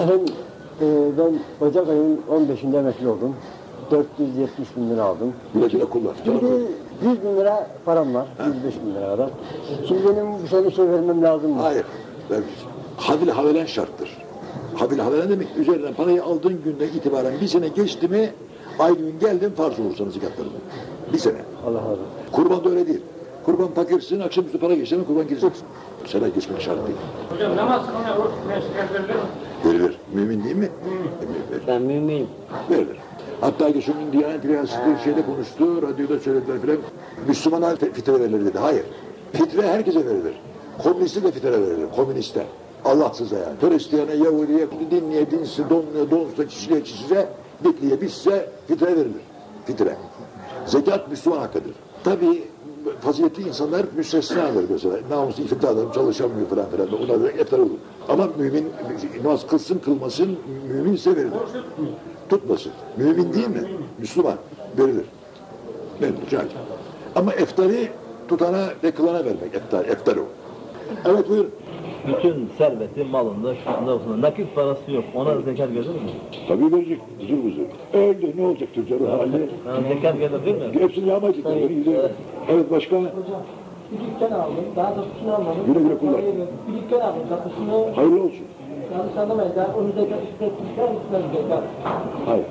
Efendim e, ben Ocak ayının 15'inde emekli oldum. 470 bin lira aldım. Güle kullan. Şimdi 100 bin lira param var. 105 bin lira kadar. Şimdi benim bu sene şey vermem lazım mı? Hayır. vermeyeceğim. Havil havelen şarttır. Havil havelen demek üzerinden parayı aldığın günden itibaren bir sene geçti mi aynı gün geldin farz olur sana zikatlarını. Bir sene. Allah razı olsun. Kurban da öyle değil. Kurban fakirsin, akşamüstü para geçti mi kurban gireceksin. Sene geçmek şart değil. Hocam namaz kılmaya oruç tutmaya şikayet verilir mi? Verilir. Mümin değil mi? Verilir. Ben müminim. Verilir. Hatta geçen gün Diyanet Riyası'nda şeyde konuştu, radyoda söylediler filan. Müslümana fitre verilir dedi. Hayır. Fitre herkese verilir. Komüniste de fitre verilir. Komüniste. Allahsıza yani. Hristiyan'a, Yahudi'ye, dinliye, dinsize, donluya, donsuza, kişiliğe, kişize, dikliye, bizse fitre verilir. Fitre. Zekat Müslüman hakkıdır. Tabii faziletli insanlar müstesnadır mesela. Namuslu iftihar çalışamıyor falan filan. Ona da yeter olur. Ama mümin namaz kılsın kılmasın müminse verilir. Tutmasın. Mümin değil mi? Müslüman. Verilir. Verilir. Caiz. Ama eftari tutana ve kılana vermek. Eftar, eftar o. Evet buyurun. Bütün serveti malında, şunda, bunda. Nakit parası yok. Ona da zekat gelir mi? Tabii verecek. Huzur huzur. Öldü ne olacak tüccarın hali? Yani zekat gelir değil mi? Hepsini yağmacı. Evet başka? Bir dükkan aldım, daha tapusunu almadım. Güle güle kullan. Bir dükkan aldım, tapusunu Hayırlı olsun. yanlış anlamayın. Daha onu zekat üstletmişler, üstler zekat. Hayır.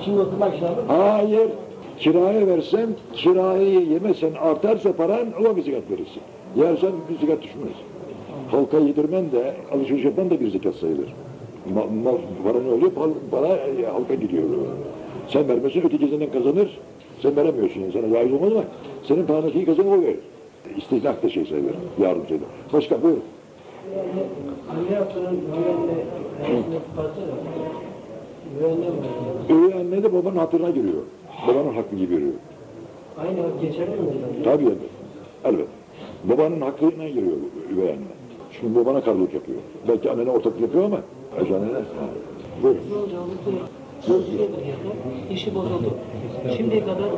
İçinde oturmak için aldım. Hayır. Kiraya versen, kirayı yemesen artarsa paran o bir zekat verirsin. Yersen bir zekat düşmez. Halka yedirmen de, alışveriş yapman da bir zekat sayılır. Ma, mal, para ne oluyor? Para, para e, halka gidiyor. Sen vermesin ötekisinden kazanır. Sen veremiyorsun. Yani. Sana caiz olmaz ama senin paranı kazanır o verir. İstihlak da şey sayılır. Yardım sayılır. Başka buyurun. Anne yaptığının? Üvey anne de babanın hatırına giriyor. Babanın hakkı gibi görüyor. Aynı geçerli mi? Tabii elbet. Elbet. Babanın hakkına giriyor üvey anne. Çünkü babana karılık yapıyor. Belki annene ortaklık yapıyor ama annene. Buyurun. Sözcüye işi bozuldu. Şimdiye kadar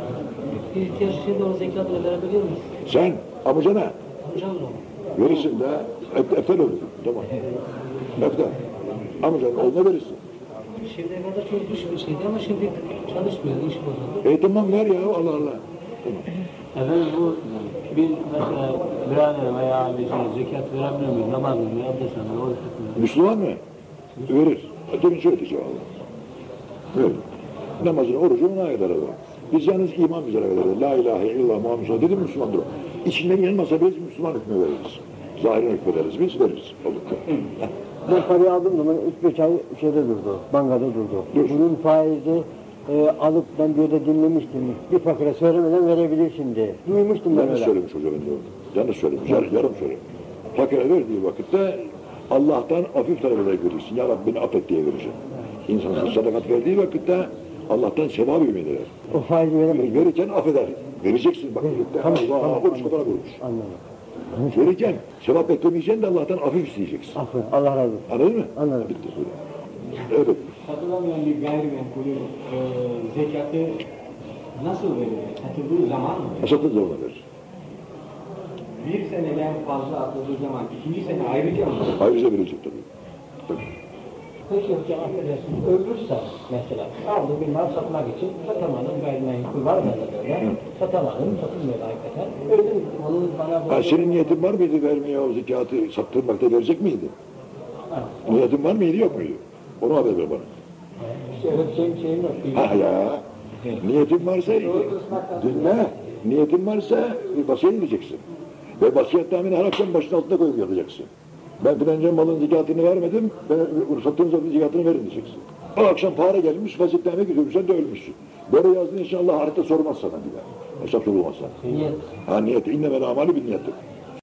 bir ihtiyaç şimdi o zekatını verebiliyor musun? Sen amcana Amcam mı? verirsin de ep, eftel olur. Tamam. Eftel. Amcanın oğluna verirsin. Şimdiye kadar çok bir şeydi ama şimdi çalışmıyor, işi bozuldu. E tamam ver ya Allah Allah. Efendim bu bir mesela birader veya şey zekat verebilir miyim? Namaz mı? Abdest alma, oruç tutma. Müslüman mı? Verir. Ötekin şöyle diyecek Allah. Verir. Namazını, orucunu ona kadar alır. Biz yalnız iman üzere veririz. La ilahe illallah Muhammed Sallallahu dedi mi Müslümandır o. İçinden inanmasa biz Müslüman hükmü veririz. Zahiren hükmederiz biz, veririz. Olur. Ben parayı aldığım zaman 3-5 ay şeyde durdu, bankada durdu. Dur. Bunun faizi e, alıp ben bir yerde dinlemiştim. Bir fakire söylemeden verebilir şimdi. Duymuştum ben Yanlış öyle. söylemiş hocam ben de orada. Yanlış söylemiş, yar, yarım söylemiş. Fakire verdiği vakitte Allah'tan hafif talep ederek verirsin. Ya Rabbi beni affet diye verirsin. İnsansız sadakat verdiği vakitte Allah'tan sevap ümit eder. O faizi veremedim. Verirken affeder. Vereceksin bak. Tamam, Allah, tamam, oruç kadar vurmuş. Anladım. Verirken sevap beklemeyeceksin de Allah'tan hafif isteyeceksin. Affı, Allah razı olsun. Anladın mı? Anladım. Bitti. Evet. Satılamayan bir gayrimenkulü e, zekatı nasıl verilir? Satıldığı zaman mı? Satın zoruna verir. Bir seneden fazla atıldığı zaman ikinci sene ayrıca mı? Ayrıca verecek tabii. tabii. Peki hocam affedersiniz, ölürse mesela aldı bir mal satmak için satamadım gayrimenkul var mı böyle? Satamadım, satılmıyor hakikaten. Öldüm, onun bana Ha, senin niyetin var mıydı vermeye o zekatı sattırmakta verecek miydi? Niyetin var mıydı yok muydu? Onu haber ver bana. İşte şeyim, yok. Ha ya. Niyetin varsa dinle. Niyetin varsa vasiyet edeceksin. Ve vasiyet tahmini her akşam başın altında koyup yatacaksın. Ben filanca malın zekatını vermedim, ben sattığım zaman zekatını verin diyeceksin. O akşam para gelmiş, vaziyetleme gidiyormuşsun de ölmüşsün. Böyle yazdın inşallah harita sormaz sana bir daha. Hesap sorulmaz sana. Niyet. Ha niyet, innemel amali bir niyettir.